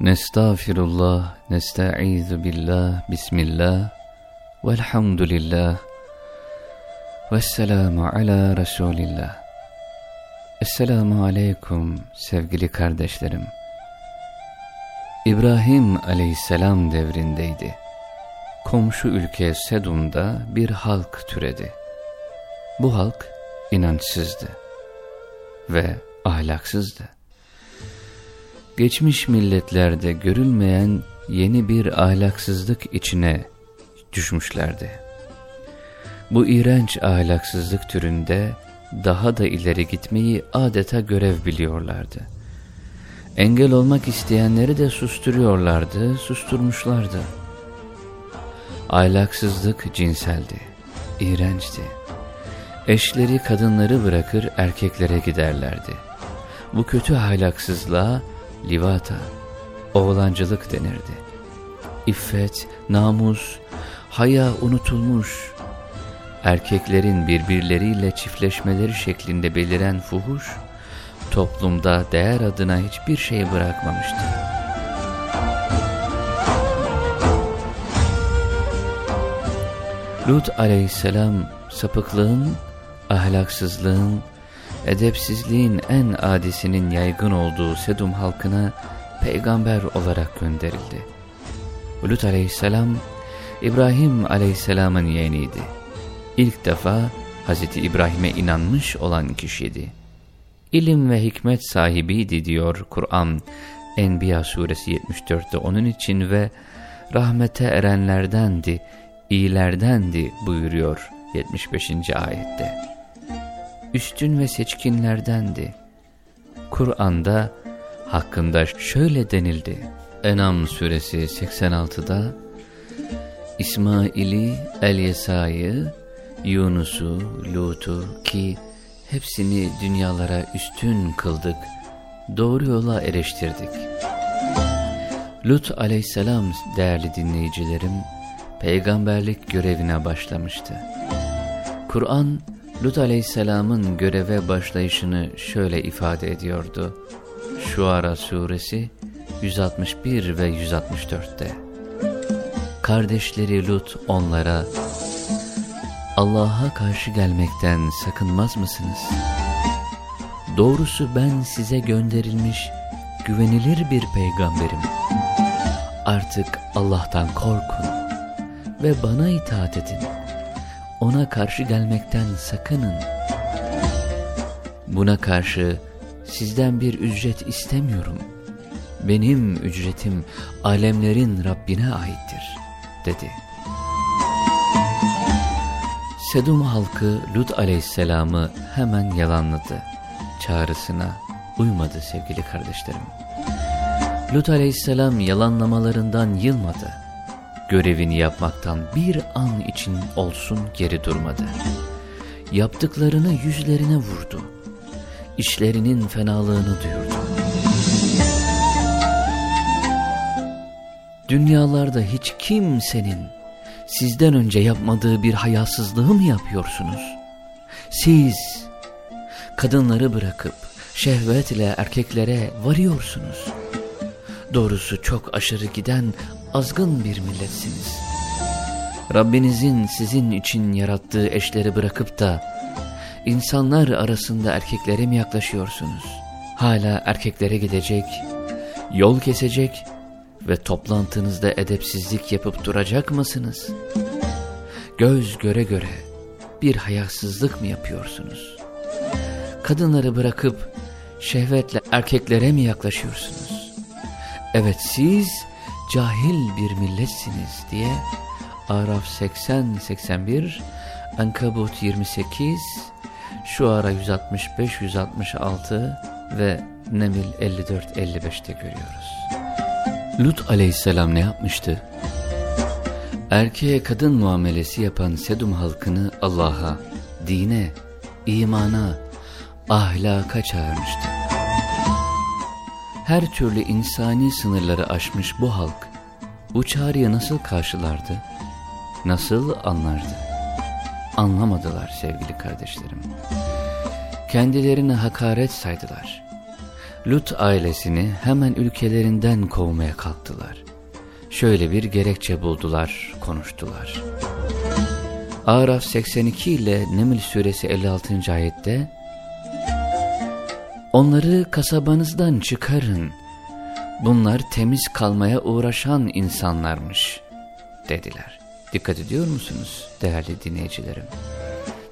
Nestağfirullah, nesta'izu billah, bismillah, velhamdülillah, vesselamu ala Resulillah. Esselamu aleyküm sevgili kardeşlerim. İbrahim aleyhisselam devrindeydi. Komşu ülke Sedum'da bir halk türedi. Bu halk inançsızdı ve ahlaksızdı geçmiş milletlerde görülmeyen yeni bir ahlaksızlık içine düşmüşlerdi. Bu iğrenç ahlaksızlık türünde daha da ileri gitmeyi adeta görev biliyorlardı. Engel olmak isteyenleri de susturuyorlardı, susturmuşlardı. Ahlaksızlık cinseldi, iğrençti. Eşleri kadınları bırakır erkeklere giderlerdi. Bu kötü ahlaksızlığa livata, oğlancılık denirdi. İffet, namus, haya unutulmuş, erkeklerin birbirleriyle çiftleşmeleri şeklinde beliren fuhuş, toplumda değer adına hiçbir şey bırakmamıştı. Lut aleyhisselam sapıklığın, ahlaksızlığın, edepsizliğin en adisinin yaygın olduğu Sedum halkına peygamber olarak gönderildi. Lut aleyhisselam, İbrahim aleyhisselamın yeğeniydi. İlk defa Hz. İbrahim'e inanmış olan kişiydi. İlim ve hikmet sahibiydi diyor Kur'an Enbiya suresi 74'te onun için ve rahmete erenlerdendi, iyilerdendi buyuruyor 75. ayette üstün ve seçkinlerdendi. Kur'an'da hakkında şöyle denildi. Enam suresi 86'da İsmail'i, El-Yesa'yı, Yunus'u, Lut'u ki hepsini dünyalara üstün kıldık, doğru yola eriştirdik. Lut aleyhisselam değerli dinleyicilerim, peygamberlik görevine başlamıştı. Kur'an, Lut aleyhisselamın göreve başlayışını şöyle ifade ediyordu. Şuara suresi 161 ve 164'te. Kardeşleri Lut onlara, Allah'a karşı gelmekten sakınmaz mısınız? Doğrusu ben size gönderilmiş güvenilir bir peygamberim. Artık Allah'tan korkun ve bana itaat edin ona karşı gelmekten sakının. Buna karşı sizden bir ücret istemiyorum. Benim ücretim alemlerin Rabbine aittir, dedi. Sedum halkı Lut aleyhisselamı hemen yalanladı. Çağrısına uymadı sevgili kardeşlerim. Lut aleyhisselam yalanlamalarından yılmadı görevini yapmaktan bir an için olsun geri durmadı. Yaptıklarını yüzlerine vurdu. İşlerinin fenalığını duyurdu. Dünyalarda hiç kimsenin sizden önce yapmadığı bir hayasızlığı mı yapıyorsunuz? Siz kadınları bırakıp şehvetle erkeklere varıyorsunuz. Doğrusu çok aşırı giden azgın bir milletsiniz. Rabbinizin sizin için yarattığı eşleri bırakıp da insanlar arasında erkeklere mi yaklaşıyorsunuz? Hala erkeklere gidecek, yol kesecek ve toplantınızda edepsizlik yapıp duracak mısınız? Göz göre göre bir hayasızlık mı yapıyorsunuz? Kadınları bırakıp şehvetle erkeklere mi yaklaşıyorsunuz? Evet siz cahil bir milletsiniz diye Araf 80-81, Ankabut 28, Şuara 165-166 ve Nemil 54-55'te görüyoruz. Lut aleyhisselam ne yapmıştı? Erkeğe kadın muamelesi yapan Sedum halkını Allah'a, dine, imana, ahlaka çağırmıştı her türlü insani sınırları aşmış bu halk, bu çağrıyı nasıl karşılardı, nasıl anlardı? Anlamadılar sevgili kardeşlerim. Kendilerini hakaret saydılar. Lut ailesini hemen ülkelerinden kovmaya kalktılar. Şöyle bir gerekçe buldular, konuştular. Araf 82 ile Neml suresi 56. ayette Onları kasabanızdan çıkarın. Bunlar temiz kalmaya uğraşan insanlarmış dediler. Dikkat ediyor musunuz değerli dinleyicilerim?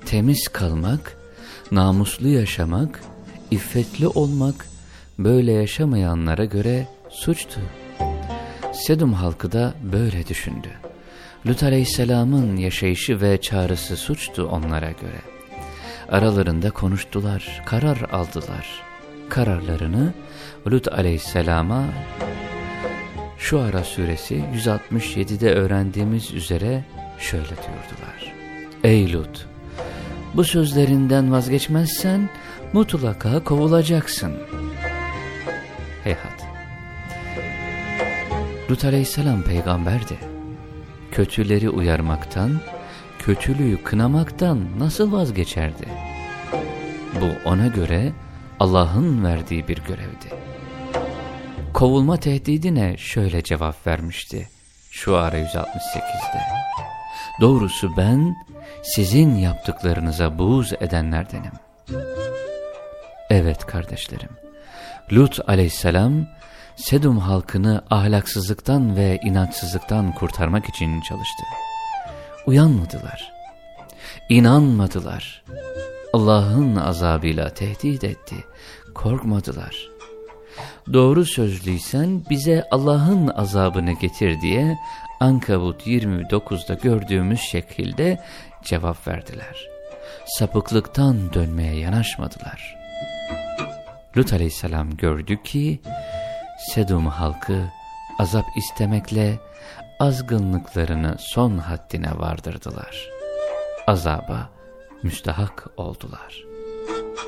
Temiz kalmak, namuslu yaşamak, iffetli olmak böyle yaşamayanlara göre suçtu. Sedum halkı da böyle düşündü. Lut aleyhisselamın yaşayışı ve çağrısı suçtu onlara göre. Aralarında konuştular, karar aldılar. Kararlarını Lut aleyhisselama şu ara suresi 167'de öğrendiğimiz üzere şöyle diyordular. Ey Lut! Bu sözlerinden vazgeçmezsen mutlaka kovulacaksın. Heyhat! Lut aleyhisselam peygamberdi. Kötüleri uyarmaktan, kötülüğü kınamaktan nasıl vazgeçerdi? Bu ona göre Allah'ın verdiği bir görevdi. Kovulma tehdidine şöyle cevap vermişti. Şu ara 168'de. Doğrusu ben sizin yaptıklarınıza buğz edenlerdenim. Evet kardeşlerim. Lut aleyhisselam Sedum halkını ahlaksızlıktan ve inançsızlıktan kurtarmak için çalıştı. Uyanmadılar. İnanmadılar. Allah'ın azabıyla tehdit etti. Korkmadılar. Doğru sözlüysen bize Allah'ın azabını getir diye Ankabut 29'da gördüğümüz şekilde cevap verdiler. Sapıklıktan dönmeye yanaşmadılar. Lut aleyhisselam gördü ki Sedum halkı azap istemekle azgınlıklarını son haddine vardırdılar. Azaba müstahak oldular.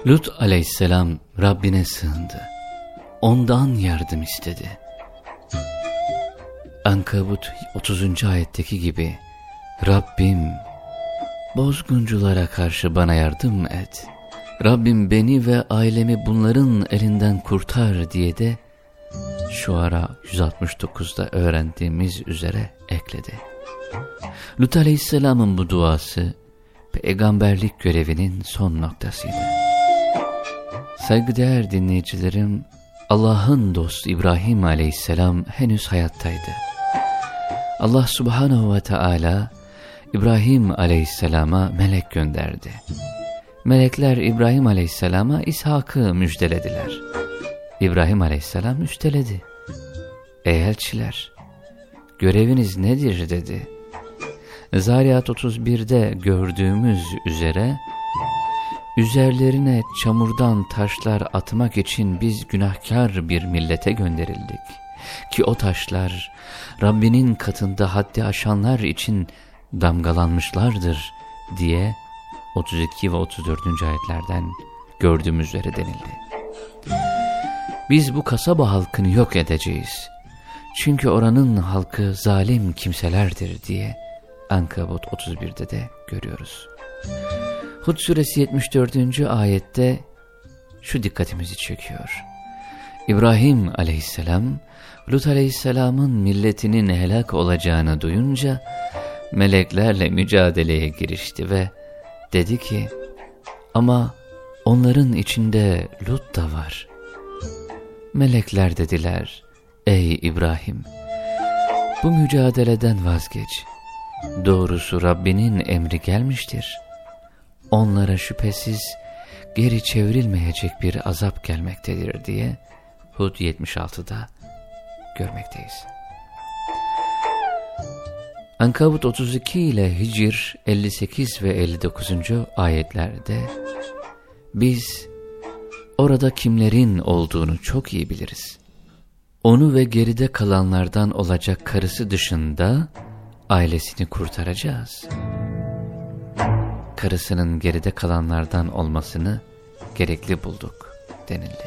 Lut aleyhisselam Rabbine sığındı. Ondan yardım istedi. Ankabut 30. ayetteki gibi Rabbim bozgunculara karşı bana yardım et. Rabbim beni ve ailemi bunların elinden kurtar diye de şu ara 169'da öğrendiğimiz üzere ekledi. Lut Aleyhisselam'ın bu duası peygamberlik görevinin son noktasıydı. Saygıdeğer dinleyicilerim, Allah'ın dostu İbrahim Aleyhisselam henüz hayattaydı. Allah Subhanahu ve Teala İbrahim Aleyhisselam'a melek gönderdi. Melekler İbrahim Aleyhisselam'a İshak'ı müjdelediler. İbrahim aleyhisselam üsteledi. Ey elçiler, göreviniz nedir dedi. Zariyat 31'de gördüğümüz üzere, üzerlerine çamurdan taşlar atmak için biz günahkar bir millete gönderildik. Ki o taşlar Rabbinin katında haddi aşanlar için damgalanmışlardır diye 32 ve 34. ayetlerden gördüğümüz üzere denildi. Biz bu kasaba halkını yok edeceğiz. Çünkü oranın halkı zalim kimselerdir diye Ankabut 31'de de görüyoruz. Hud suresi 74. ayette şu dikkatimizi çekiyor. İbrahim aleyhisselam, Lut aleyhisselamın milletinin helak olacağını duyunca meleklerle mücadeleye girişti ve dedi ki, ama onların içinde Lut da var. Melekler dediler, ey İbrahim, bu mücadeleden vazgeç. Doğrusu Rabbinin emri gelmiştir. Onlara şüphesiz geri çevrilmeyecek bir azap gelmektedir diye Hud 76'da görmekteyiz. Ankabut 32 ile Hicr 58 ve 59. ayetlerde biz Orada kimlerin olduğunu çok iyi biliriz. Onu ve geride kalanlardan olacak karısı dışında ailesini kurtaracağız. Karısının geride kalanlardan olmasını gerekli bulduk denildi.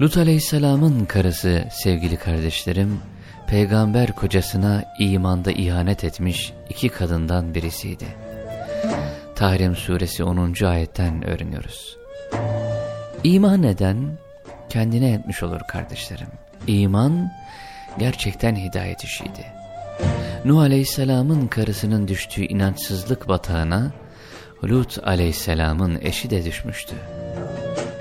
Lut aleyhisselamın karısı sevgili kardeşlerim, peygamber kocasına imanda ihanet etmiş iki kadından birisiydi. Tahrim suresi 10. ayetten öğreniyoruz. İman eden kendine etmiş olur kardeşlerim. İman gerçekten hidayet işiydi. Nuh Aleyhisselam'ın karısının düştüğü inançsızlık batağına Lut Aleyhisselam'ın eşi de düşmüştü.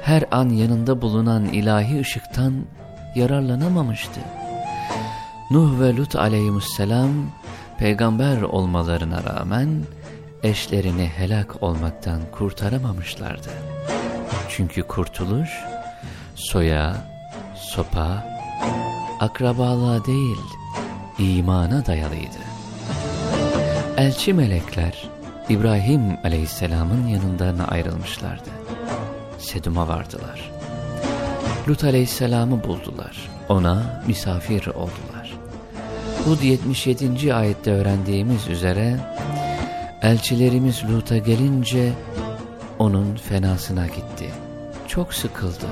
Her an yanında bulunan ilahi ışıktan yararlanamamıştı. Nuh ve Lut Aleyhisselam peygamber olmalarına rağmen eşlerini helak olmaktan kurtaramamışlardı. Çünkü kurtuluş soya, sopa, akrabalığa değil imana dayalıydı. Elçi melekler İbrahim aleyhisselamın yanından ayrılmışlardı. Sedum'a vardılar. Lut aleyhisselamı buldular. Ona misafir oldular. Hud 77. ayette öğrendiğimiz üzere elçilerimiz Lut'a gelince onun fenasına gitti. Çok sıkıldı.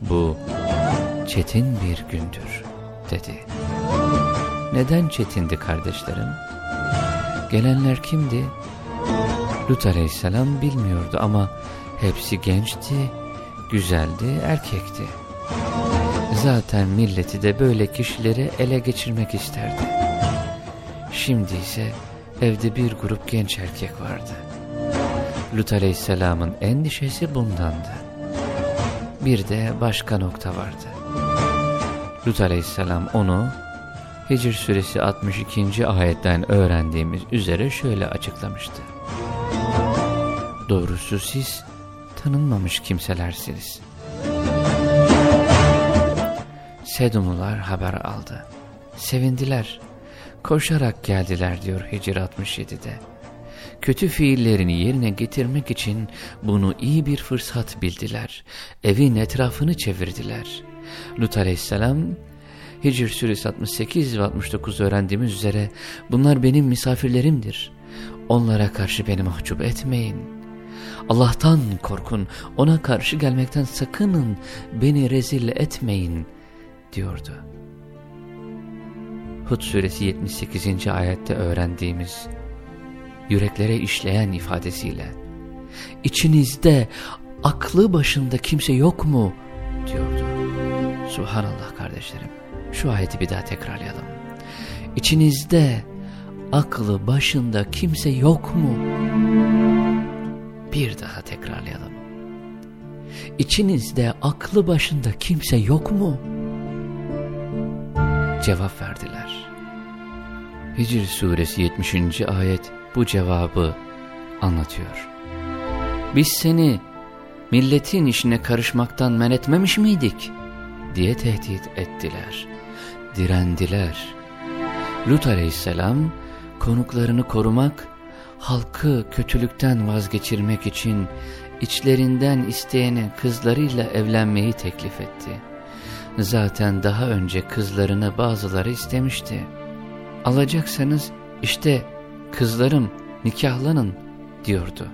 Bu çetin bir gündür dedi. Neden çetindi kardeşlerim? Gelenler kimdi? Lut aleyhisselam bilmiyordu ama hepsi gençti, güzeldi, erkekti. Zaten milleti de böyle kişileri ele geçirmek isterdi. Şimdi ise evde bir grup genç erkek vardı. Lut aleyhisselamın endişesi bundandı. Bir de başka nokta vardı. Lut aleyhisselam onu Hicr suresi 62. ayetten öğrendiğimiz üzere şöyle açıklamıştı. Doğrusu siz tanınmamış kimselersiniz. Sedumlular haber aldı. Sevindiler. Koşarak geldiler diyor Hicr 67'de. Kötü fiillerini yerine getirmek için bunu iyi bir fırsat bildiler. Evin etrafını çevirdiler. Lut aleyhisselam Hicr suresi 68 ve 69 öğrendiğimiz üzere bunlar benim misafirlerimdir. Onlara karşı beni mahcup etmeyin. Allah'tan korkun, ona karşı gelmekten sakının, beni rezil etmeyin diyordu. Hud suresi 78. ayette öğrendiğimiz yüreklere işleyen ifadesiyle içinizde aklı başında kimse yok mu diyordu. Subhanallah kardeşlerim. Şu ayeti bir daha tekrarlayalım. İçinizde aklı başında kimse yok mu? Bir daha tekrarlayalım. İçinizde aklı başında kimse yok mu? Cevap verdiler. Hicr suresi 70. ayet bu cevabı anlatıyor. Biz seni milletin işine karışmaktan men etmemiş miydik? diye tehdit ettiler direndiler. Lut aleyhisselam konuklarını korumak, halkı kötülükten vazgeçirmek için içlerinden isteyene kızlarıyla evlenmeyi teklif etti. Zaten daha önce kızlarını bazıları istemişti. Alacaksanız işte kızlarım nikahlanın diyordu.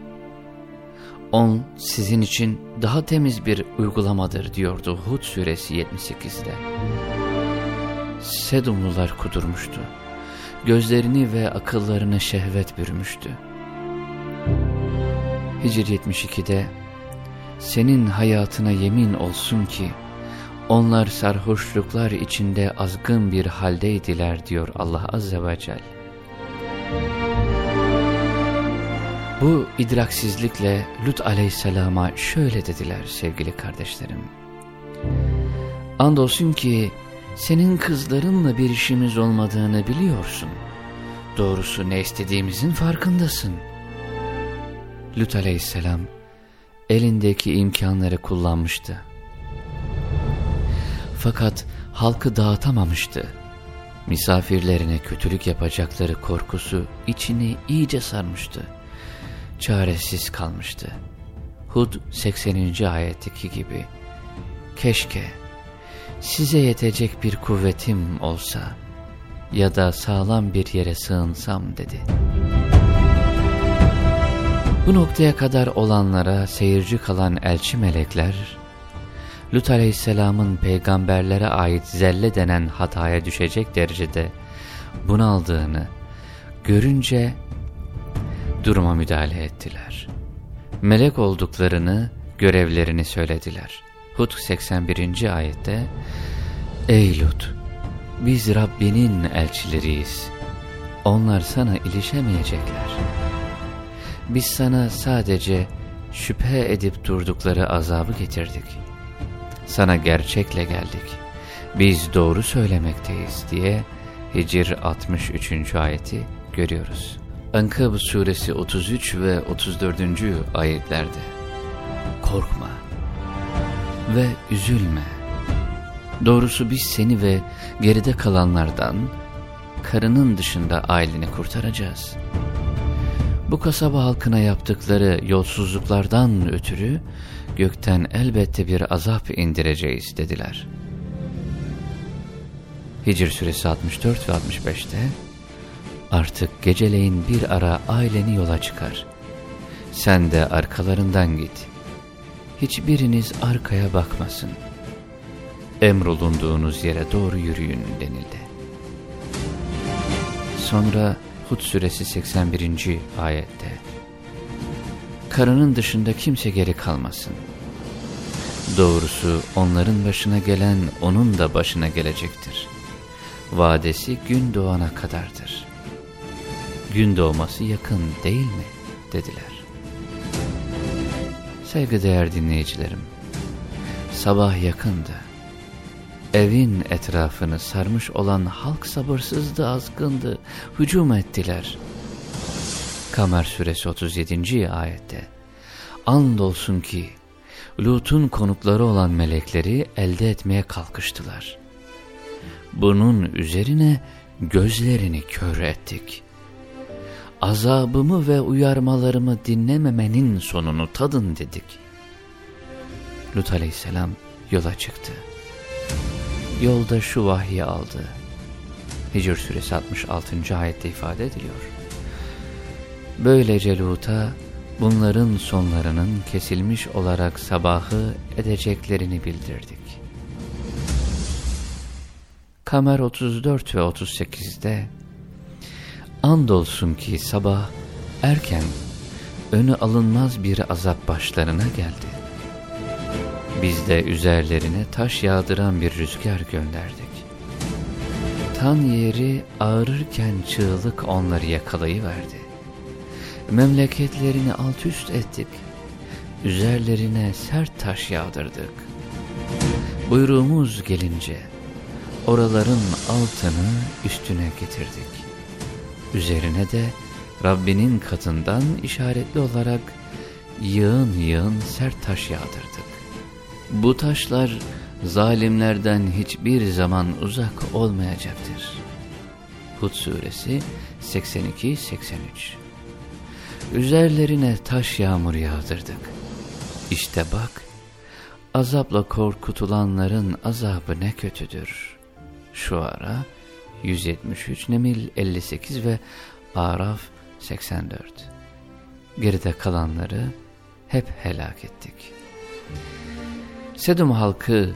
On sizin için daha temiz bir uygulamadır diyordu Hud suresi 78'de. Sedumlular kudurmuştu. Gözlerini ve akıllarını şehvet bürümüştü. Hicr 72'de senin hayatına yemin olsun ki onlar sarhoşluklar içinde azgın bir haldeydiler diyor Allah Azze ve Celle. Bu idraksizlikle Lut aleyhisselama şöyle dediler sevgili kardeşlerim. Andolsun ki senin kızlarınla bir işimiz olmadığını biliyorsun. Doğrusu ne istediğimizin farkındasın. Lut aleyhisselam elindeki imkanları kullanmıştı. Fakat halkı dağıtamamıştı. Misafirlerine kötülük yapacakları korkusu içini iyice sarmıştı. Çaresiz kalmıştı. Hud 80. ayetteki gibi. Keşke size yetecek bir kuvvetim olsa ya da sağlam bir yere sığınsam dedi. Bu noktaya kadar olanlara seyirci kalan elçi melekler, Lut aleyhisselamın peygamberlere ait zelle denen hataya düşecek derecede bunaldığını görünce duruma müdahale ettiler. Melek olduklarını, görevlerini söylediler. Hud 81. ayette Ey Lut! Biz Rabbinin elçileriyiz. Onlar sana ilişemeyecekler. Biz sana sadece şüphe edip durdukları azabı getirdik. Sana gerçekle geldik. Biz doğru söylemekteyiz diye Hicr 63. ayeti görüyoruz. Ankabut suresi 33 ve 34. ayetlerde Korkma ve üzülme. Doğrusu biz seni ve geride kalanlardan karının dışında aileni kurtaracağız. Bu kasaba halkına yaptıkları yolsuzluklardan ötürü gökten elbette bir azap indireceğiz dediler. Hicr suresi 64 ve 65'te Artık geceleyin bir ara aileni yola çıkar. Sen de arkalarından git. Hiçbiriniz arkaya bakmasın. Emrolunduğunuz yere doğru yürüyün denildi. Sonra Hud suresi 81. ayette Karının dışında kimse geri kalmasın. Doğrusu onların başına gelen onun da başına gelecektir. Vadesi gün doğana kadardır. Gün doğması yakın değil mi? dediler. Saygıdeğer dinleyicilerim, sabah yakındı. Evin etrafını sarmış olan halk sabırsızdı, azgındı, hücum ettiler. Kamer suresi 37. ayette Andolsun ki Lut'un konukları olan melekleri elde etmeye kalkıştılar. Bunun üzerine gözlerini kör ettik. Azabımı ve uyarmalarımı dinlememenin sonunu tadın dedik. Lut aleyhisselam yola çıktı. Yolda şu vahyi aldı. Hicr suresi 66. ayette ifade ediliyor. Böylece Lut'a bunların sonlarının kesilmiş olarak sabahı edeceklerini bildirdik. Kamer 34 ve 38'de Andolsun ki sabah erken önü alınmaz bir azap başlarına geldi. Biz de üzerlerine taş yağdıran bir rüzgar gönderdik. Tan yeri ağrırken çığlık onları yakalayıverdi. Memleketlerini alt üst ettik. Üzerlerine sert taş yağdırdık. Buyruğumuz gelince oraların altını üstüne getirdik. Üzerine de Rabbinin katından işaretli olarak yığın yığın sert taş yağdırdık. Bu taşlar zalimlerden hiçbir zaman uzak olmayacaktır. Hud suresi 82-83 Üzerlerine taş yağmur yağdırdık. İşte bak, azapla korkutulanların azabı ne kötüdür. Şu ara 173, Nemil 58 ve Araf 84. Geride kalanları hep helak ettik. Sedum halkı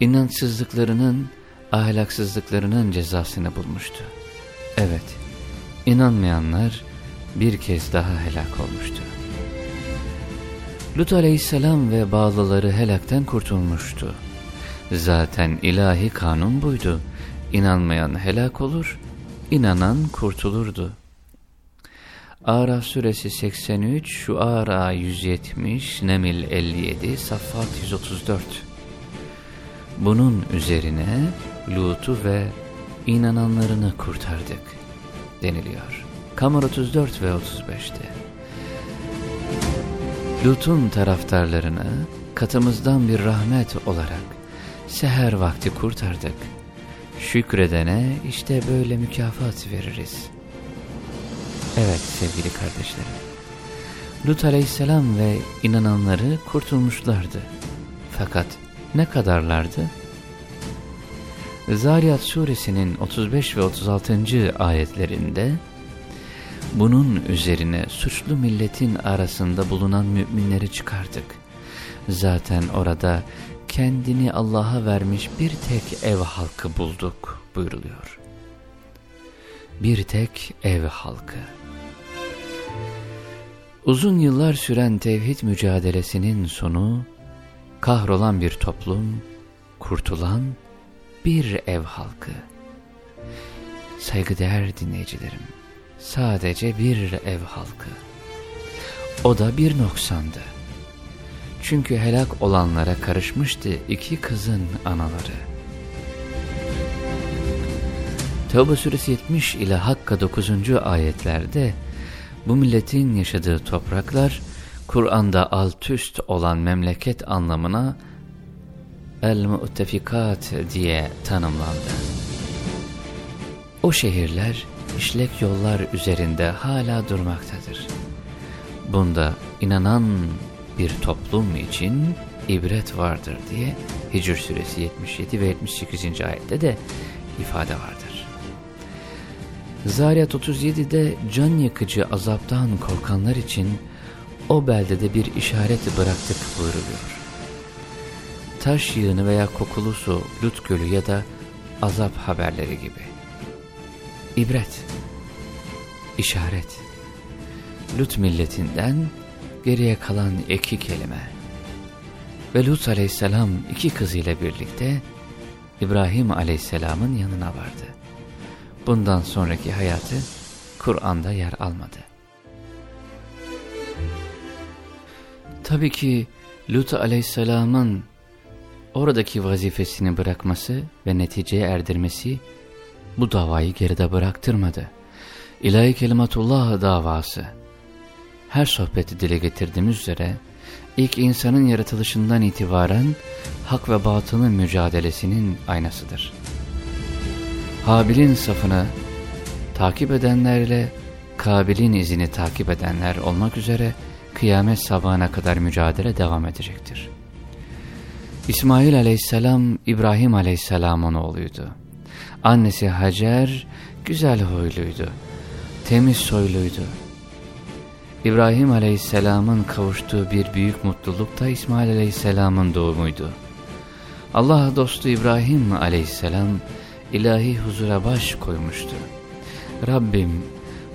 inançsızlıklarının, ahlaksızlıklarının cezasını bulmuştu. Evet, inanmayanlar bir kez daha helak olmuştu. Lut aleyhisselam ve bağlıları helakten kurtulmuştu. Zaten ilahi kanun buydu. İnanmayan helak olur, inanan kurtulurdu. Araf suresi 83, Şuara 170, Nemil 57, Saffat 134. Bunun üzerine Lut'u ve inananlarını kurtardık deniliyor. Kamer 34 ve 35'te. Lut'un taraftarlarını katımızdan bir rahmet olarak seher vakti kurtardık. Şükredene işte böyle mükafat veririz. Evet sevgili kardeşlerim. Lut aleyhisselam ve inananları kurtulmuşlardı. Fakat ne kadarlardı? Zariyat suresinin 35 ve 36. ayetlerinde bunun üzerine suçlu milletin arasında bulunan müminleri çıkardık. Zaten orada kendini Allah'a vermiş bir tek ev halkı bulduk buyuruluyor. Bir tek ev halkı. Uzun yıllar süren tevhid mücadelesinin sonu kahrolan bir toplum, kurtulan bir ev halkı. Saygıdeğer dinleyicilerim, sadece bir ev halkı. O da bir noksandı. Çünkü helak olanlara karışmıştı iki kızın anaları. Tevbe suresi 70 ile Hakka 9. ayetlerde bu milletin yaşadığı topraklar Kur'an'da alt üst olan memleket anlamına El-Mu'tefikat diye tanımlandı. O şehirler işlek yollar üzerinde hala durmaktadır. Bunda inanan bir toplum için ibret vardır diye Hicr suresi 77 ve 78. ayette de ifade vardır. Zariyat 37'de can yakıcı azaptan korkanlar için o beldede bir işaret bıraktık buyuruluyor. Taş yığını veya kokulu su, Lut gölü ya da azap haberleri gibi. İbret, işaret. Lut milletinden geriye kalan iki kelime. Ve Lut aleyhisselam iki kızıyla birlikte İbrahim aleyhisselamın yanına vardı. Bundan sonraki hayatı Kur'an'da yer almadı. Tabii ki Lut aleyhisselamın oradaki vazifesini bırakması ve neticeye erdirmesi bu davayı geride bıraktırmadı. İlahi Kelimatullah davası. Her sohbeti dile getirdiğimiz üzere ilk insanın yaratılışından itibaren hak ve batılın mücadelesinin aynasıdır. Habil'in safını takip edenlerle Kabil'in izini takip edenler olmak üzere kıyamet sabahına kadar mücadele devam edecektir. İsmail aleyhisselam İbrahim aleyhisselamın oğluydu. Annesi Hacer güzel huyluydu, temiz soyluydu. İbrahim aleyhisselamın kavuştuğu bir büyük mutluluk da İsmail aleyhisselamın doğumuydu. Allah dostu İbrahim aleyhisselam ilahi huzura baş koymuştu. Rabbim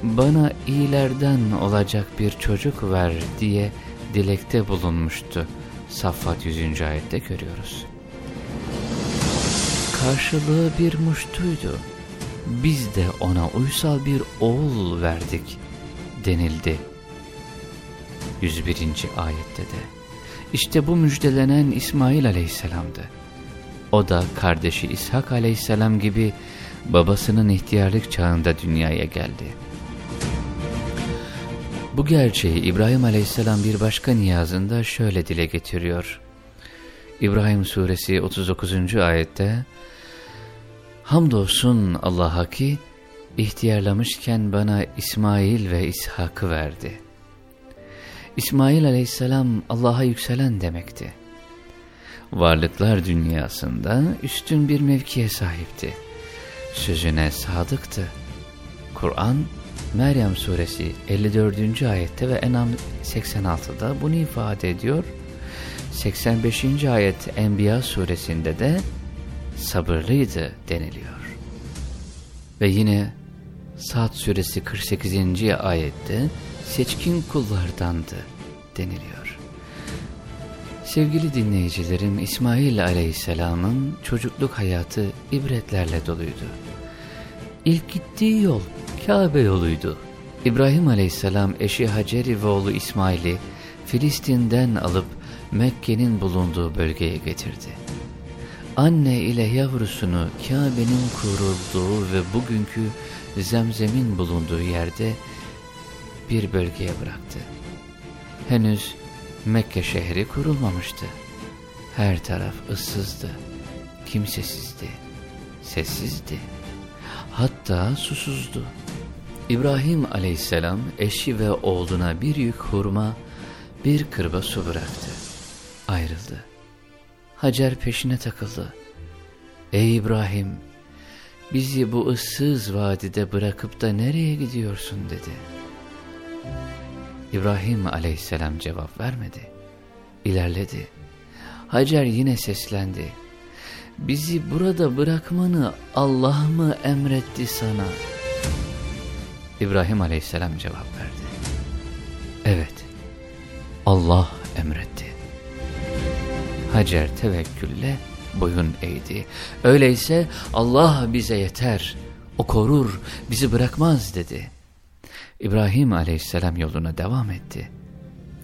bana iyilerden olacak bir çocuk ver diye dilekte bulunmuştu. Saffat 100. ayette görüyoruz. Karşılığı bir muştuydu. Biz de ona uysal bir oğul verdik denildi. 101. ayette de. İşte bu müjdelenen İsmail aleyhisselamdı. O da kardeşi İshak aleyhisselam gibi babasının ihtiyarlık çağında dünyaya geldi. Bu gerçeği İbrahim aleyhisselam bir başka niyazında şöyle dile getiriyor. İbrahim suresi 39. ayette Hamdolsun Allah'a ki ihtiyarlamışken bana İsmail ve İshak'ı verdi. İsmail aleyhisselam Allah'a yükselen demekti. Varlıklar dünyasında üstün bir mevkiye sahipti. Sözüne sadıktı. Kur'an Meryem suresi 54. ayette ve Enam 86'da bunu ifade ediyor. 85. ayet Enbiya suresinde de sabırlıydı deniliyor. Ve yine Saat suresi 48. ayette seçkin kullardandı deniliyor. Sevgili dinleyicilerim İsmail aleyhisselamın çocukluk hayatı ibretlerle doluydu. İlk gittiği yol Kabe yoluydu. İbrahim aleyhisselam eşi Haceri ve oğlu İsmail'i Filistin'den alıp Mekke'nin bulunduğu bölgeye getirdi. Anne ile yavrusunu Kabe'nin kurulduğu ve bugünkü Zemzem'in bulunduğu yerde bir bölgeye bıraktı. Henüz Mekke şehri kurulmamıştı. Her taraf ıssızdı, kimsesizdi, sessizdi, hatta susuzdu. İbrahim aleyhisselam eşi ve oğluna bir yük hurma, bir kırba su bıraktı. Ayrıldı. Hacer peşine takıldı. Ey İbrahim! Bizi bu ıssız vadide bırakıp da nereye gidiyorsun dedi. İbrahim aleyhisselam cevap vermedi. İlerledi. Hacer yine seslendi. Bizi burada bırakmanı Allah mı emretti sana?'' İbrahim aleyhisselam cevap verdi. Evet, Allah emretti. Hacer tevekkülle boyun eğdi. Öyleyse Allah bize yeter, o korur, bizi bırakmaz dedi. İbrahim aleyhisselam yoluna devam etti.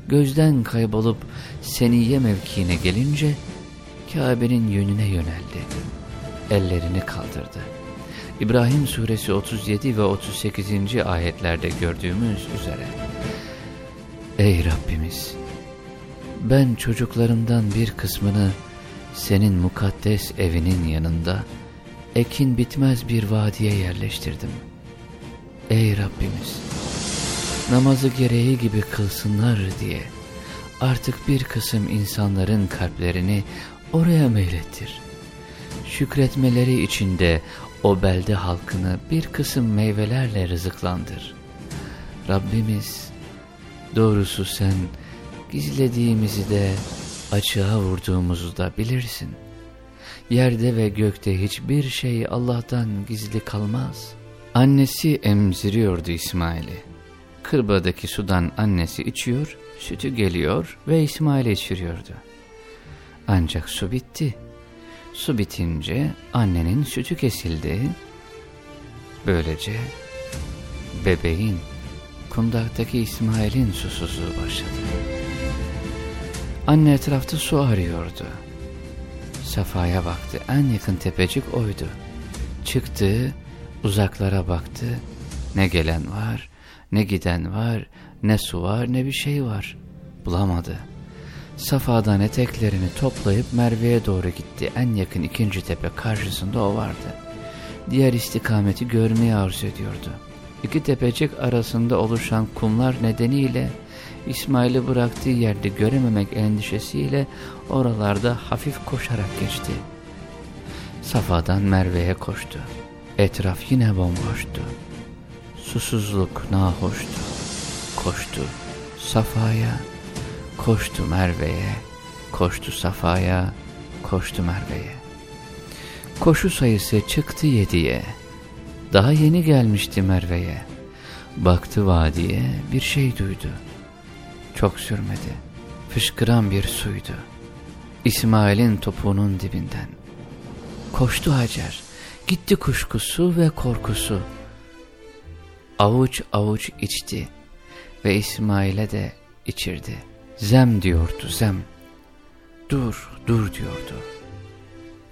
Gözden kaybolup Seniye mevkiine gelince Kabe'nin yönüne yöneldi. Ellerini kaldırdı. İbrahim suresi 37 ve 38. ayetlerde gördüğümüz üzere Ey Rabbimiz! Ben çocuklarımdan bir kısmını senin mukaddes evinin yanında ekin bitmez bir vadiye yerleştirdim. Ey Rabbimiz! Namazı gereği gibi kılsınlar diye artık bir kısım insanların kalplerini oraya meylettir. Şükretmeleri için de o belde halkını bir kısım meyvelerle rızıklandır. Rabbimiz, doğrusu sen gizlediğimizi de açığa vurduğumuzu da bilirsin. Yerde ve gökte hiçbir şey Allah'tan gizli kalmaz. Annesi emziriyordu İsmail'i. Kırbadaki sudan annesi içiyor, sütü geliyor ve İsmail'e içiriyordu. Ancak su bitti. Su bitince annenin sütü kesildi. Böylece bebeğin, kundaktaki İsmail'in susuzluğu başladı. Anne etrafta su arıyordu. Safa'ya baktı. En yakın tepecik oydu. Çıktı, uzaklara baktı. Ne gelen var, ne giden var, ne su var, ne bir şey var. Bulamadı. Safa'dan eteklerini toplayıp Merve'ye doğru gitti. En yakın ikinci tepe karşısında o vardı. Diğer istikameti görmeyi arzu ediyordu. İki tepecik arasında oluşan kumlar nedeniyle İsmail'i bıraktığı yerde görememek endişesiyle oralarda hafif koşarak geçti. Safa'dan Merve'ye koştu. Etraf yine bomboştu. Susuzluk nahoştu. Koştu Safa'ya, koştu Merve'ye, koştu Safa'ya, koştu Merve'ye. Koşu sayısı çıktı yediye. Daha yeni gelmişti Merve'ye. Baktı vadiye bir şey duydu. Çok sürmedi. Fışkıran bir suydu. İsmail'in topuğunun dibinden. Koştu Hacer. Gitti kuşkusu ve korkusu. Avuç avuç içti ve İsmail'e de içirdi. Zem diyordu zem. Dur dur diyordu.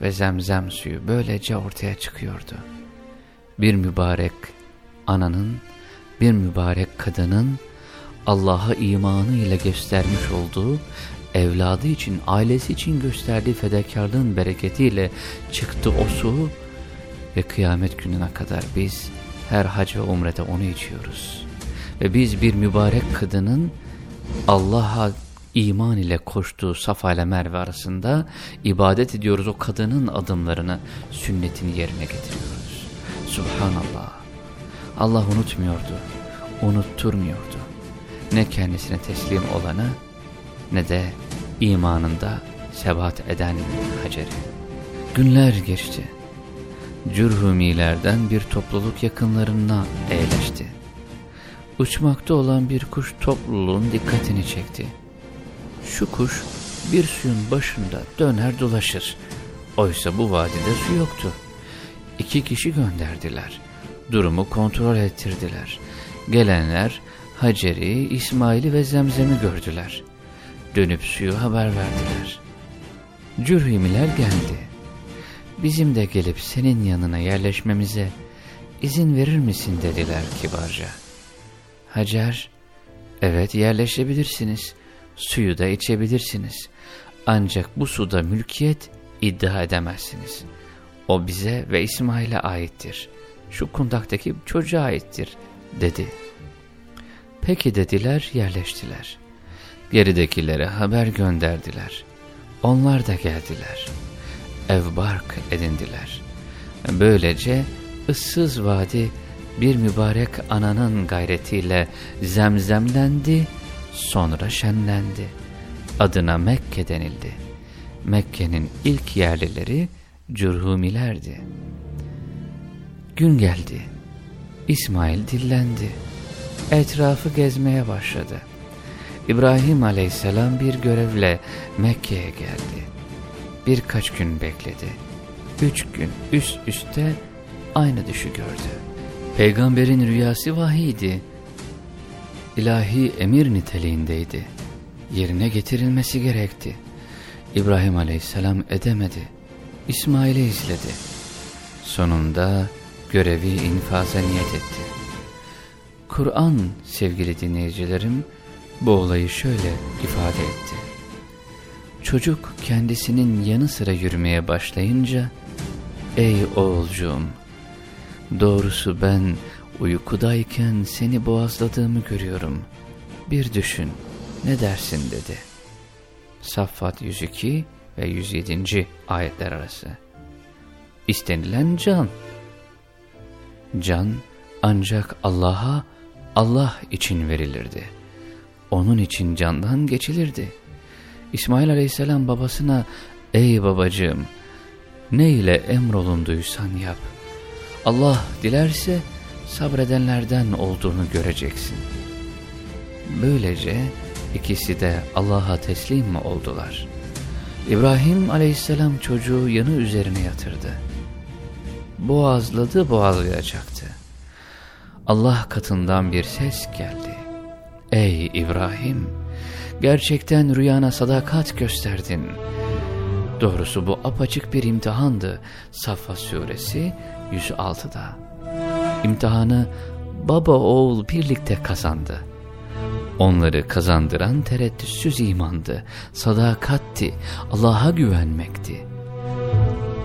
Ve zemzem suyu böylece ortaya çıkıyordu. Bir mübarek ananın, bir mübarek kadının Allah'a imanı ile göstermiş olduğu, evladı için, ailesi için gösterdiği fedakarlığın bereketiyle çıktı o su ve kıyamet gününe kadar biz her hac ve umrede onu içiyoruz. Ve biz bir mübarek kadının Allah'a iman ile koştuğu Safa ile Merve arasında ibadet ediyoruz o kadının adımlarını, sünnetini yerine getiriyoruz. Subhanallah. Allah unutmuyordu, unutturmuyordu. Ne kendisine teslim olanı ne de imanında sebat eden Hacer'i. Günler geçti. Cürhumilerden bir topluluk yakınlarına eğleşti. Uçmakta olan bir kuş topluluğun dikkatini çekti. Şu kuş bir suyun başında döner dolaşır. Oysa bu vadide su yoktu. İki kişi gönderdiler. Durumu kontrol ettirdiler. Gelenler Hacer'i, İsmail'i ve Zemzem'i gördüler. Dönüp suyu haber verdiler. Cürhimiler geldi. Bizim de gelip senin yanına yerleşmemize izin verir misin dediler kibarca. Hacer, evet yerleşebilirsiniz, suyu da içebilirsiniz. Ancak bu suda mülkiyet iddia edemezsiniz. O bize ve İsmail'e aittir. Şu kundaktaki çocuğa aittir, dedi. Peki dediler, yerleştiler. Geridekilere haber gönderdiler. Onlar da geldiler. Evbark edindiler. Böylece ıssız vadi bir mübarek ananın gayretiyle zemzemlendi, sonra şenlendi. Adına Mekke denildi. Mekke'nin ilk yerlileri Cürhumilerdi. Gün geldi. İsmail dillendi. Etrafı gezmeye başladı. İbrahim aleyhisselam bir görevle Mekke'ye geldi. Birkaç gün bekledi. Üç gün üst üste aynı düşü gördü. Peygamberin rüyası vahiydi. İlahi emir niteliğindeydi. Yerine getirilmesi gerekti. İbrahim aleyhisselam edemedi. İsmail'i izledi. Sonunda görevi infaza niyet etti. Kur'an sevgili dinleyicilerim bu olayı şöyle ifade etti. Çocuk kendisinin yanı sıra yürümeye başlayınca Ey oğulcuğum doğrusu ben uykudayken seni boğazladığımı görüyorum. Bir düşün ne dersin dedi. Saffat 102 ve 107. ayetler arası. İstenilen can. Can ancak Allah'a Allah için verilirdi. Onun için candan geçilirdi. İsmail aleyhisselam babasına ''Ey babacığım, ne ile emrolunduysan yap. Allah dilerse sabredenlerden olduğunu göreceksin.'' Böylece ikisi de Allah'a teslim mi oldular? İbrahim aleyhisselam çocuğu yanı üzerine yatırdı. Boğazladı boğazlayacaktı. Allah katından bir ses geldi. Ey İbrahim! Gerçekten rüyana sadakat gösterdin. Doğrusu bu apaçık bir imtihandı. Safa suresi 106'da. İmtihanı baba oğul birlikte kazandı. Onları kazandıran tereddütsüz imandı, sadakatti, Allah'a güvenmekti.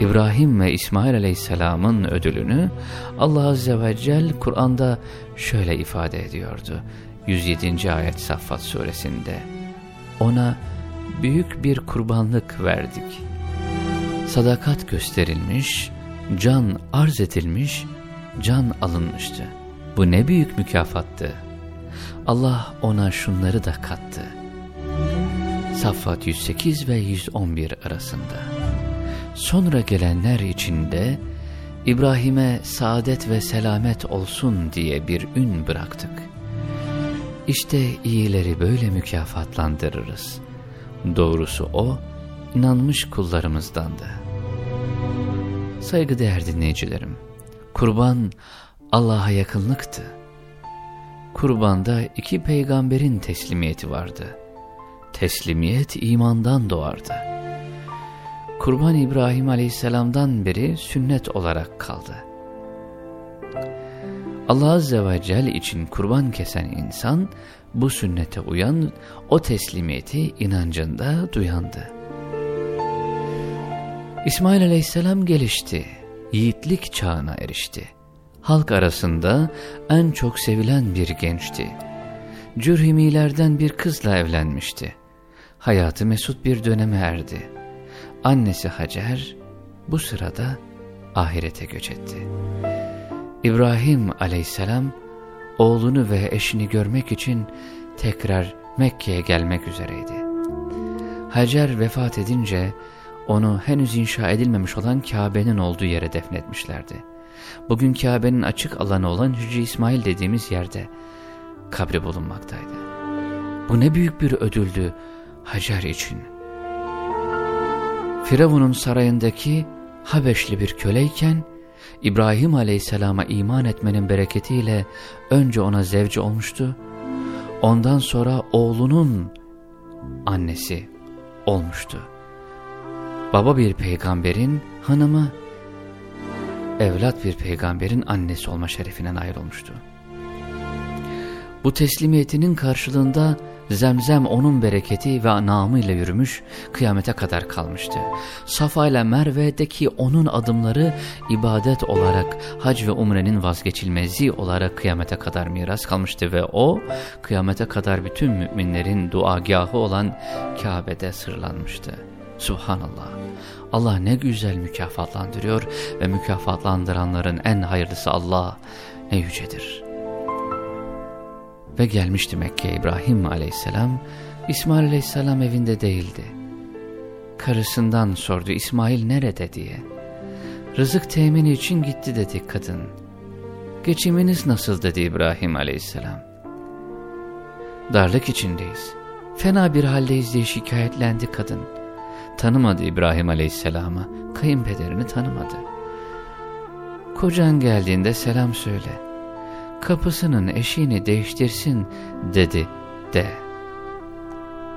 İbrahim ve İsmail aleyhisselamın ödülünü Allah azze ve celle Kur'an'da şöyle ifade ediyordu. 107. ayet Saffat suresinde. Ona büyük bir kurbanlık verdik. Sadakat gösterilmiş, can arz edilmiş, can alınmıştı. Bu ne büyük mükafattı. Allah ona şunları da kattı. Saffat 108 ve 111 arasında. Sonra gelenler içinde İbrahim'e saadet ve selamet olsun diye bir ün bıraktık. İşte iyileri böyle mükafatlandırırız. Doğrusu o, inanmış kullarımızdandı. Saygıdeğer dinleyicilerim, kurban Allah'a yakınlıktı. Kurbanda iki peygamberin teslimiyeti vardı. Teslimiyet imandan doğardı. Kurban İbrahim aleyhisselamdan beri sünnet olarak kaldı. Allah Azze ve Celle için kurban kesen insan, bu sünnete uyan, o teslimiyeti inancında duyandı. İsmail aleyhisselam gelişti, yiğitlik çağına erişti. Halk arasında en çok sevilen bir gençti. Cürhimilerden bir kızla evlenmişti. Hayatı mesut bir döneme erdi. Annesi Hacer bu sırada ahirete göç etti. İbrahim aleyhisselam oğlunu ve eşini görmek için tekrar Mekke'ye gelmek üzereydi. Hacer vefat edince onu henüz inşa edilmemiş olan Kabe'nin olduğu yere defnetmişlerdi. Bugün Kabe'nin açık alanı olan Hücre İsmail dediğimiz yerde kabri bulunmaktaydı. Bu ne büyük bir ödüldü Hacer için. Firavun'un sarayındaki Habeşli bir köleyken İbrahim Aleyhisselam'a iman etmenin bereketiyle önce ona zevci olmuştu. Ondan sonra oğlunun annesi olmuştu. Baba bir peygamberin hanımı, evlat bir peygamberin annesi olma şerefine nail olmuştu. Bu teslimiyetinin karşılığında Zemzem onun bereketi ve namıyla yürümüş, kıyamete kadar kalmıştı. Safa ile Merve'deki onun adımları ibadet olarak hac ve umrenin vazgeçilmezi olarak kıyamete kadar miras kalmıştı ve o kıyamete kadar bütün müminlerin duagahı olan Kabe'de sırlanmıştı. Subhanallah. Allah ne güzel mükafatlandırıyor ve mükafatlandıranların en hayırlısı Allah ne yücedir. Ve gelmişti Mekke İbrahim aleyhisselam, İsmail aleyhisselam evinde değildi. Karısından sordu İsmail nerede diye. Rızık temini için gitti dedi kadın. Geçiminiz nasıl dedi İbrahim aleyhisselam. Darlık içindeyiz. Fena bir haldeyiz diye şikayetlendi kadın. tanımadı İbrahim Aleyhisselam'ı, kayınpederini tanımadı. Kocan geldiğinde selam söyle, kapısının eşiğini değiştirsin dedi de.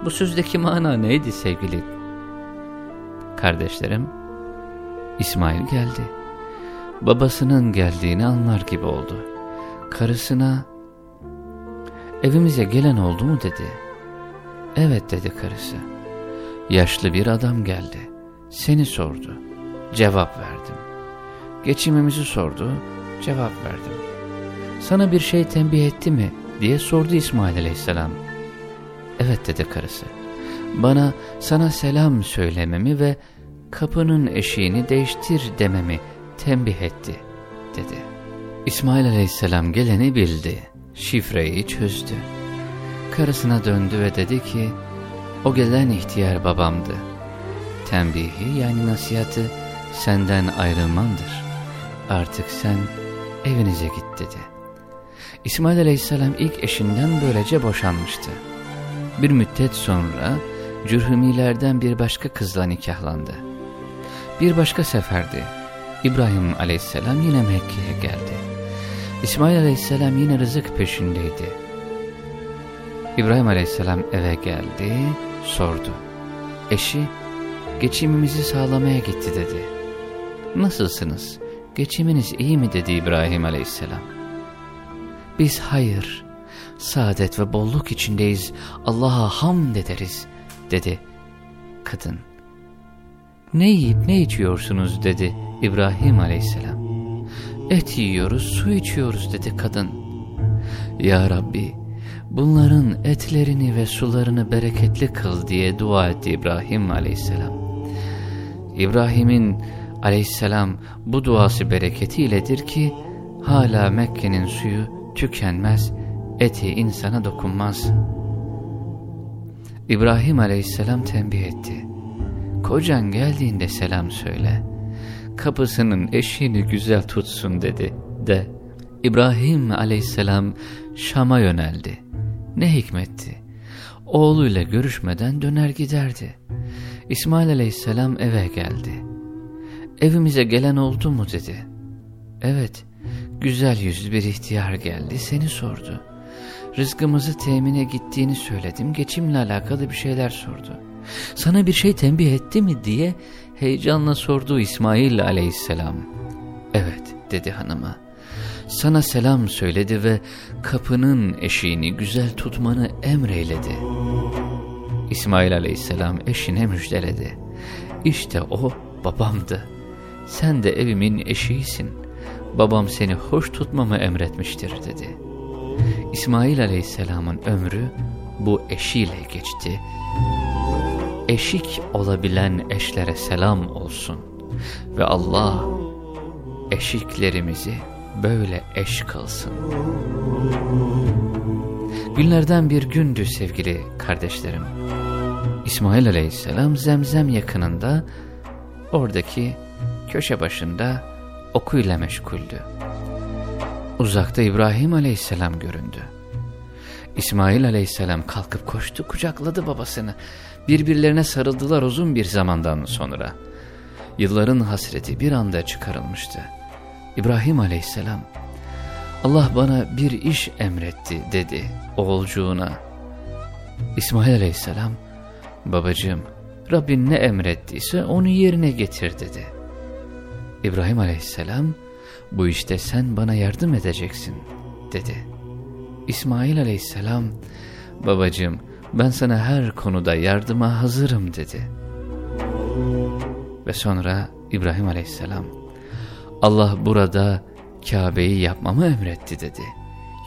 Bu sözdeki mana neydi sevgili kardeşlerim? İsmail geldi. Babasının geldiğini anlar gibi oldu. Karısına evimize gelen oldu mu dedi. Evet dedi karısı. Yaşlı bir adam geldi. Seni sordu. Cevap verdim. Geçimimizi sordu. Cevap verdim. Sana bir şey tembih etti mi diye sordu İsmail aleyhisselam. Evet dedi karısı. Bana sana selam söylememi ve kapının eşiğini değiştir dememi tembih etti dedi. İsmail aleyhisselam geleni bildi. Şifreyi çözdü. Karısına döndü ve dedi ki o gelen ihtiyar babamdı. Tembihi yani nasihatı senden ayrılmandır. Artık sen evinize git dedi. İsmail aleyhisselam ilk eşinden böylece boşanmıştı. Bir müddet sonra Cürhümilerden bir başka kızla nikahlandı. Bir başka seferde İbrahim aleyhisselam yine Mekke'ye geldi. İsmail aleyhisselam yine rızık peşindeydi. İbrahim aleyhisselam eve geldi, sordu. Eşi, geçimimizi sağlamaya gitti dedi. Nasılsınız, geçiminiz iyi mi dedi İbrahim aleyhisselam. Biz hayır, saadet ve bolluk içindeyiz, Allah'a hamd ederiz dedi kadın. Ne yiyip ne içiyorsunuz dedi İbrahim aleyhisselam. Et yiyoruz, su içiyoruz dedi kadın. Ya Rabbi, bunların etlerini ve sularını bereketli kıl diye dua etti İbrahim aleyhisselam. İbrahim'in aleyhisselam bu duası bereketiyledir ki hala Mekke'nin suyu tükenmez, eti insana dokunmaz. İbrahim aleyhisselam tembih etti. Kocan geldiğinde selam söyle. Kapısının eşiğini güzel tutsun dedi de İbrahim aleyhisselam Şam'a yöneldi. Ne hikmetti. Oğluyla görüşmeden döner giderdi. İsmail aleyhisselam eve geldi. Evimize gelen oldu mu dedi. Evet, güzel yüzlü bir ihtiyar geldi seni sordu. Rızkımızı temine gittiğini söyledim, geçimle alakalı bir şeyler sordu. Sana bir şey tembih etti mi diye heyecanla sordu İsmail aleyhisselam. Evet dedi hanıma. Sana selam söyledi ve kapının eşiğini güzel tutmanı emreyledi. İsmail aleyhisselam eşine müjdeledi. İşte o babamdı. Sen de evimin eşiğisin. Babam seni hoş tutmamı emretmiştir dedi. İsmail aleyhisselamın ömrü bu eşiyle geçti eşik olabilen eşlere selam olsun ve Allah eşiklerimizi böyle eş kılsın. Günlerden bir gündü sevgili kardeşlerim. İsmail aleyhisselam zemzem yakınında oradaki köşe başında okuyla meşguldü. Uzakta İbrahim aleyhisselam göründü. İsmail aleyhisselam kalkıp koştu kucakladı babasını. Birbirlerine sarıldılar uzun bir zamandan sonra. Yılların hasreti bir anda çıkarılmıştı. İbrahim aleyhisselam, Allah bana bir iş emretti dedi oğulcuğuna. İsmail aleyhisselam, babacığım Rabbin ne emrettiyse onu yerine getir dedi. İbrahim aleyhisselam, bu işte sen bana yardım edeceksin dedi. İsmail aleyhisselam, babacığım ben sana her konuda yardıma hazırım dedi. Ve sonra İbrahim aleyhisselam Allah burada Kabe'yi yapmamı emretti dedi.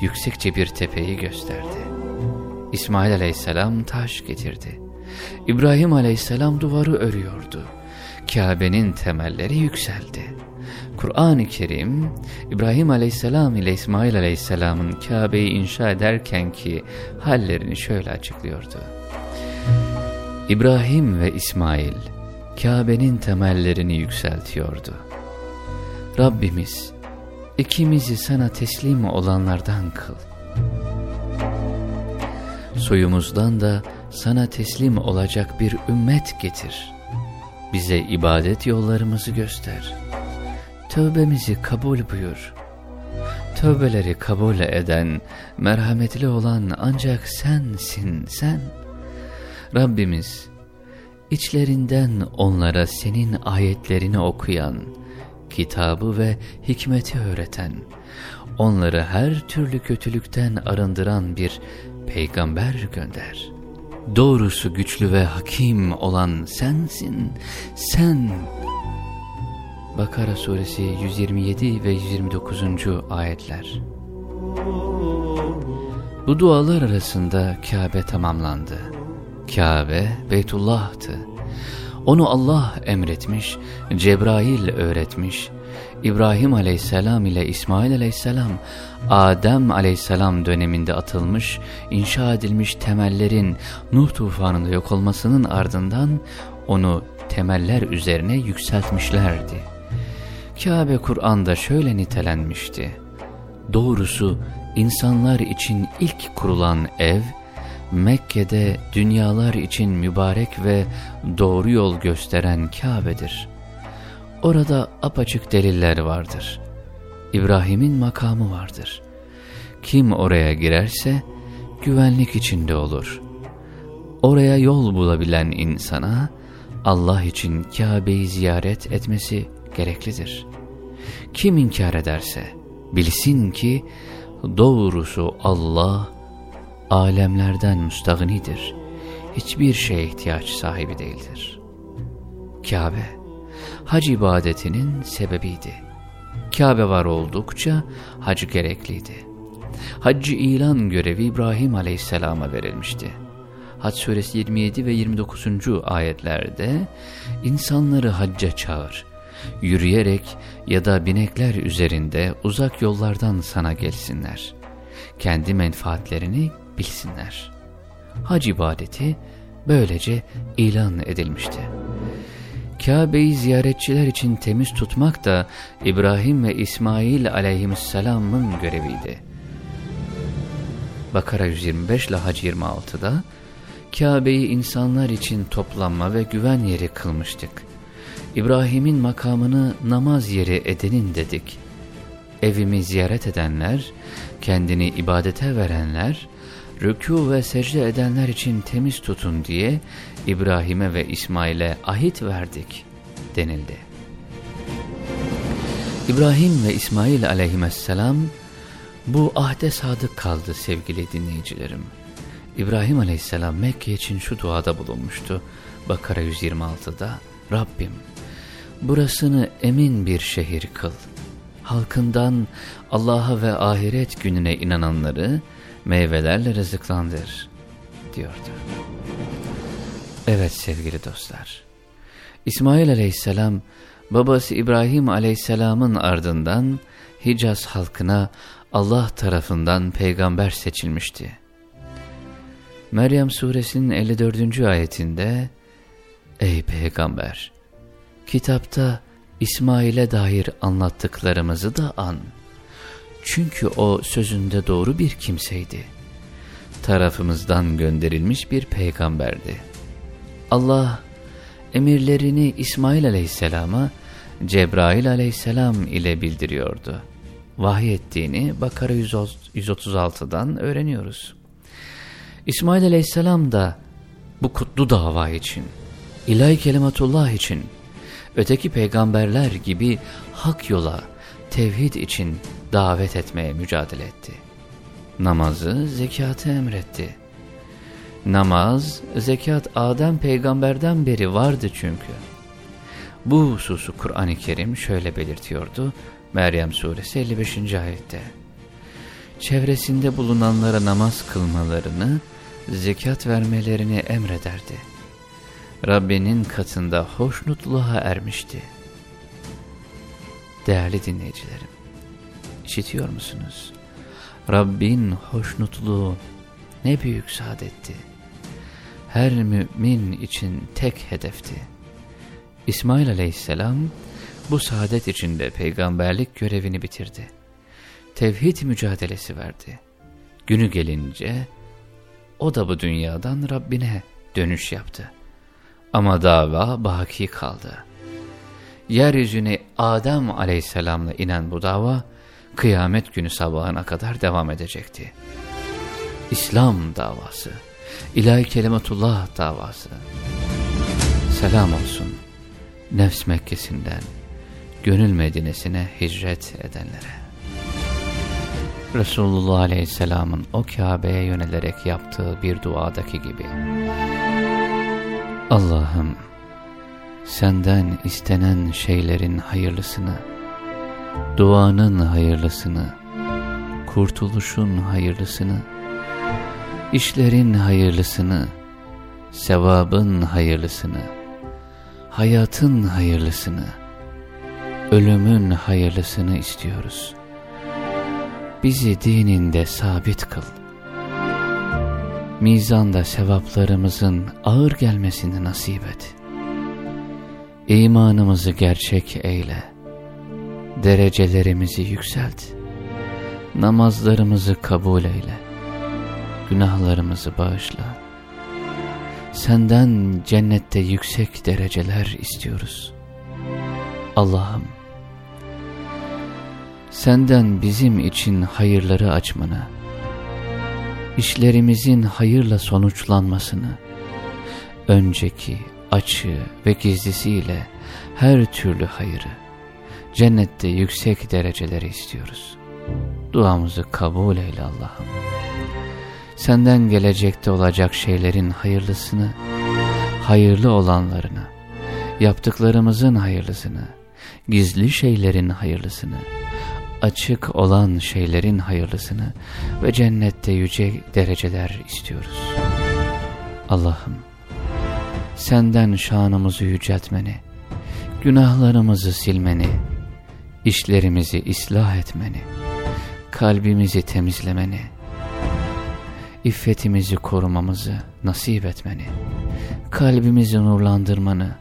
Yüksekçe bir tepeyi gösterdi. İsmail aleyhisselam taş getirdi. İbrahim aleyhisselam duvarı örüyordu. Kabe'nin temelleri yükseldi. Kur'an-ı Kerim İbrahim Aleyhisselam ile İsmail Aleyhisselam'ın Kabe'yi inşa ederken ki hallerini şöyle açıklıyordu. İbrahim ve İsmail Kabe'nin temellerini yükseltiyordu. Rabbimiz ikimizi sana teslim olanlardan kıl. Soyumuzdan da sana teslim olacak bir ümmet getir bize ibadet yollarımızı göster. Tövbemizi kabul buyur. Tövbeleri kabul eden, merhametli olan ancak sensin sen. Rabbimiz, içlerinden onlara senin ayetlerini okuyan, kitabı ve hikmeti öğreten, onları her türlü kötülükten arındıran bir peygamber gönder. Doğrusu güçlü ve hakim olan sensin, sen. Bakara suresi 127 ve 129. ayetler. Bu dualar arasında Kabe tamamlandı. Kabe Beytullah'tı. Onu Allah emretmiş, Cebrail öğretmiş, İbrahim aleyhisselam ile İsmail aleyhisselam, Adem aleyhisselam döneminde atılmış, inşa edilmiş temellerin Nuh tufanında yok olmasının ardından onu temeller üzerine yükseltmişlerdi. Kabe Kur'an'da şöyle nitelenmişti. Doğrusu insanlar için ilk kurulan ev, Mekke'de dünyalar için mübarek ve doğru yol gösteren Kabe'dir. Orada apaçık deliller vardır. İbrahim'in makamı vardır. Kim oraya girerse güvenlik içinde olur. Oraya yol bulabilen insana Allah için Kabe'yi ziyaret etmesi gereklidir. Kim inkar ederse bilsin ki doğrusu Allah alemlerden müstahnidir. Hiçbir şeye ihtiyaç sahibi değildir. Kabe, hac ibadetinin sebebiydi. Kabe var oldukça hac gerekliydi. Haccı ilan görevi İbrahim aleyhisselama verilmişti. Hac suresi 27 ve 29. ayetlerde insanları hacca çağır. Yürüyerek ya da binekler üzerinde uzak yollardan sana gelsinler. Kendi menfaatlerini bilsinler. Hac ibadeti böylece ilan edilmişti. Kabe'yi ziyaretçiler için temiz tutmak da İbrahim ve İsmail aleyhisselamın göreviydi. Bakara 125 ile Hac 26'da Kabe'yi insanlar için toplanma ve güven yeri kılmıştık. İbrahim'in makamını namaz yeri edenin dedik. Evimi ziyaret edenler, kendini ibadete verenler, rükû ve secde edenler için temiz tutun diye İbrahim'e ve İsmail'e ahit verdik denildi. İbrahim ve İsmail aleyhisselam bu ahde sadık kaldı sevgili dinleyicilerim. İbrahim aleyhisselam Mekke için şu duada bulunmuştu. Bakara 126'da Rabbim burasını emin bir şehir kıl. Halkından Allah'a ve ahiret gününe inananları meyvelerle rızıklandır diyordu. Evet sevgili dostlar. İsmail aleyhisselam babası İbrahim aleyhisselamın ardından Hicaz halkına Allah tarafından peygamber seçilmişti. Meryem suresinin 54. ayetinde Ey peygamber! Kitapta İsmail'e dair anlattıklarımızı da an. Çünkü o sözünde doğru bir kimseydi. Tarafımızdan gönderilmiş bir peygamberdi. Allah emirlerini İsmail aleyhisselama Cebrail aleyhisselam ile bildiriyordu. Vahiy ettiğini Bakara 136'dan öğreniyoruz. İsmail aleyhisselam da bu kutlu dava için, ilahi kelimatullah için, öteki peygamberler gibi hak yola, tevhid için davet etmeye mücadele etti. Namazı, zekatı emretti. Namaz, zekat Adem peygamberden beri vardı çünkü. Bu hususu Kur'an-ı Kerim şöyle belirtiyordu. Meryem suresi 55. ayette. Çevresinde bulunanlara namaz kılmalarını, zekat vermelerini emrederdi. Rabbinin katında hoşnutluğa ermişti. Değerli dinleyicilerim, işitiyor musunuz? Rabbin hoşnutluğu ne büyük saadetti. Her mümin için tek hedefti. İsmail aleyhisselam bu saadet içinde peygamberlik görevini bitirdi. Tevhid mücadelesi verdi. Günü gelince o da bu dünyadan Rabbine dönüş yaptı. Ama dava baki kaldı. Yeryüzüne Adem aleyhisselamla inen bu dava, kıyamet günü sabahına kadar devam edecekti. İslam davası, ilahi kelimetullah davası. Selam olsun nefs Mekkesi'nden gönül Medine'sine hicret edenlere. Resulullah Aleyhisselam'ın o Kabe'ye yönelerek yaptığı bir duadaki gibi. Allah'ım senden istenen şeylerin hayırlısını, duanın hayırlısını, kurtuluşun hayırlısını, işlerin hayırlısını, sevabın hayırlısını, hayatın hayırlısını, ölümün hayırlısını istiyoruz. Bizi dininde sabit kıl. Mizanda sevaplarımızın ağır gelmesini nasip et. İmanımızı gerçek eyle. Derecelerimizi yükselt. Namazlarımızı kabul eyle. Günahlarımızı bağışla. Senden cennette yüksek dereceler istiyoruz. Allah'ım, senden bizim için hayırları açmanı, işlerimizin hayırla sonuçlanmasını, önceki, açığı ve gizlisiyle her türlü hayırı, cennette yüksek dereceleri istiyoruz. Duamızı kabul eyle Allah'ım. Senden gelecekte olacak şeylerin hayırlısını, hayırlı olanlarını, yaptıklarımızın hayırlısını, gizli şeylerin hayırlısını, açık olan şeylerin hayırlısını ve cennette yüce dereceler istiyoruz. Allah'ım, senden şanımızı yüceltmeni, günahlarımızı silmeni, işlerimizi ıslah etmeni, kalbimizi temizlemeni, iffetimizi korumamızı nasip etmeni, kalbimizi nurlandırmanı,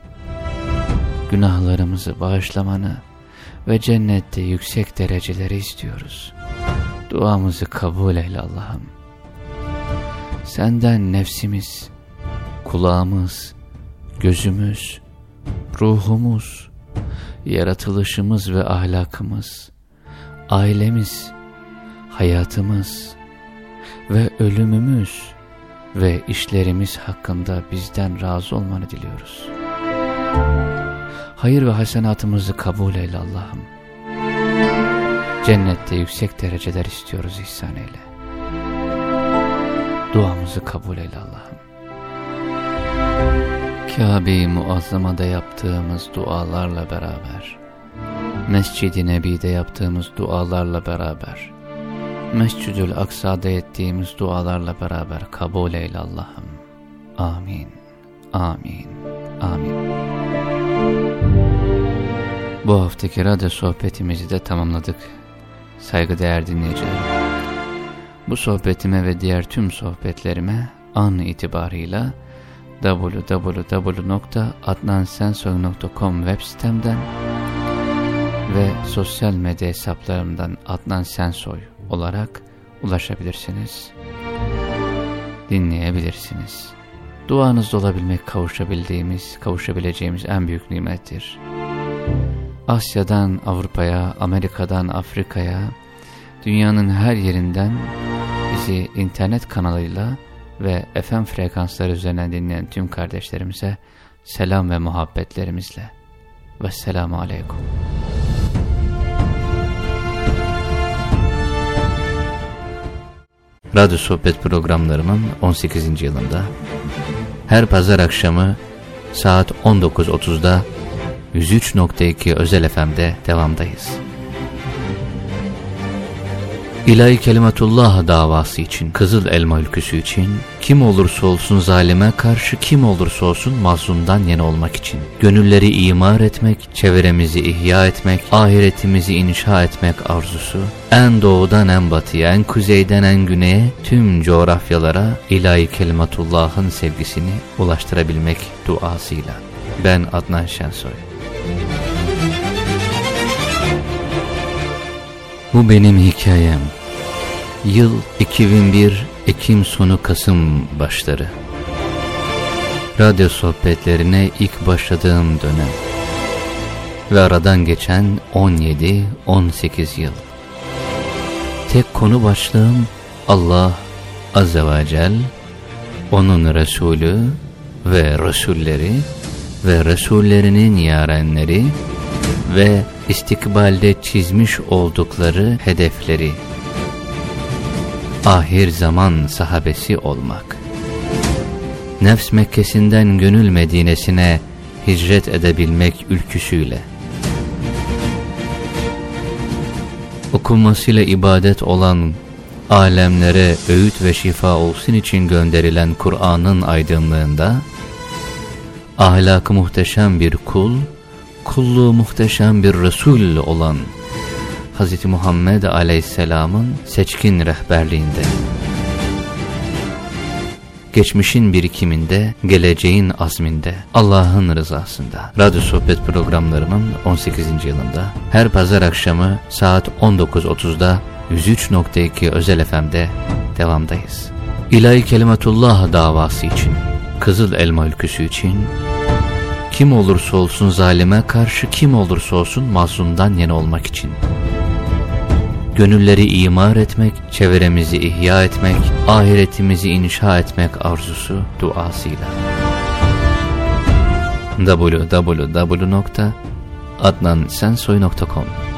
günahlarımızı bağışlamanı ve cennette yüksek dereceleri istiyoruz. Duamızı kabul eyle Allah'ım. Senden nefsimiz, kulağımız, gözümüz, ruhumuz, yaratılışımız ve ahlakımız, ailemiz, hayatımız ve ölümümüz ve işlerimiz hakkında bizden razı olmanı diliyoruz. Hayır ve hasenatımızı kabul eyle Allah'ım. Cennette yüksek dereceler istiyoruz ihsan eyle. Duamızı kabul eyle Allah'ım. Kabe-i Muazzama'da yaptığımız dualarla beraber, Mescid-i Nebi'de yaptığımız dualarla beraber, Mescid-ül Aksa'da ettiğimiz dualarla beraber kabul eyle Allah'ım. Amin, amin, amin. Bu haftaki radyo sohbetimizi de tamamladık. Saygıdeğer dinleyicilerim. Bu sohbetime ve diğer tüm sohbetlerime an itibarıyla www.adnansensoy.com web sitemden ve sosyal medya hesaplarımdan Adnan Sensoy olarak ulaşabilirsiniz. Dinleyebilirsiniz. Duanızda olabilmek kavuşabildiğimiz, kavuşabileceğimiz en büyük nimettir. Asya'dan Avrupa'ya, Amerika'dan Afrika'ya, dünyanın her yerinden bizi internet kanalıyla ve FM frekansları üzerinden dinleyen tüm kardeşlerimize selam ve muhabbetlerimizle. Vesselamu Aleyküm. Radyo Sohbet programlarımın 18. yılında her pazar akşamı saat 19.30'da 103.2 Özel FM'de devamdayız. İlahi Kelimetullah davası için, Kızıl Elma ülküsü için, kim olursa olsun zalime karşı kim olursa olsun mazlumdan yana olmak için, gönülleri imar etmek, çevremizi ihya etmek, ahiretimizi inşa etmek arzusu, en doğudan en batıya, en kuzeyden en güneye, tüm coğrafyalara ilahi Kelimetullah'ın sevgisini ulaştırabilmek duasıyla. Ben Adnan Şensoy. Bu benim hikayem. Yıl 2001 Ekim sonu Kasım başları. radyo sohbetlerine ilk başladığım dönem ve aradan geçen 17-18 yıl. Tek konu başlığım Allah Azze ve Celle, O'nun Resulü ve Resulleri ve Resullerinin yarenleri ve istikbalde çizmiş oldukları hedefleri, ahir zaman sahabesi olmak. Nefs Mekkesi'nden gönül Medine'sine hicret edebilmek ülküsüyle, okunmasıyla ibadet olan alemlere öğüt ve şifa olsun için gönderilen Kur'an'ın aydınlığında, ahlakı muhteşem bir kul, kulluğu muhteşem bir Resul olan Hz. Muhammed Aleyhisselam'ın seçkin rehberliğinde, geçmişin birikiminde, geleceğin azminde, Allah'ın rızasında. Radyo Sohbet programlarının 18. yılında her pazar akşamı saat 19.30'da 103.2 Özel FM'de devamdayız. İlahi Kelimetullah davası için, Kızıl Elma ülküsü için, kim olursa olsun zalime karşı kim olursa olsun mazlumdan yana olmak için, gönülleri imar etmek, çevremizi ihya etmek, ahiretimizi inşa etmek arzusu duasıyla. www.adnansensoy.com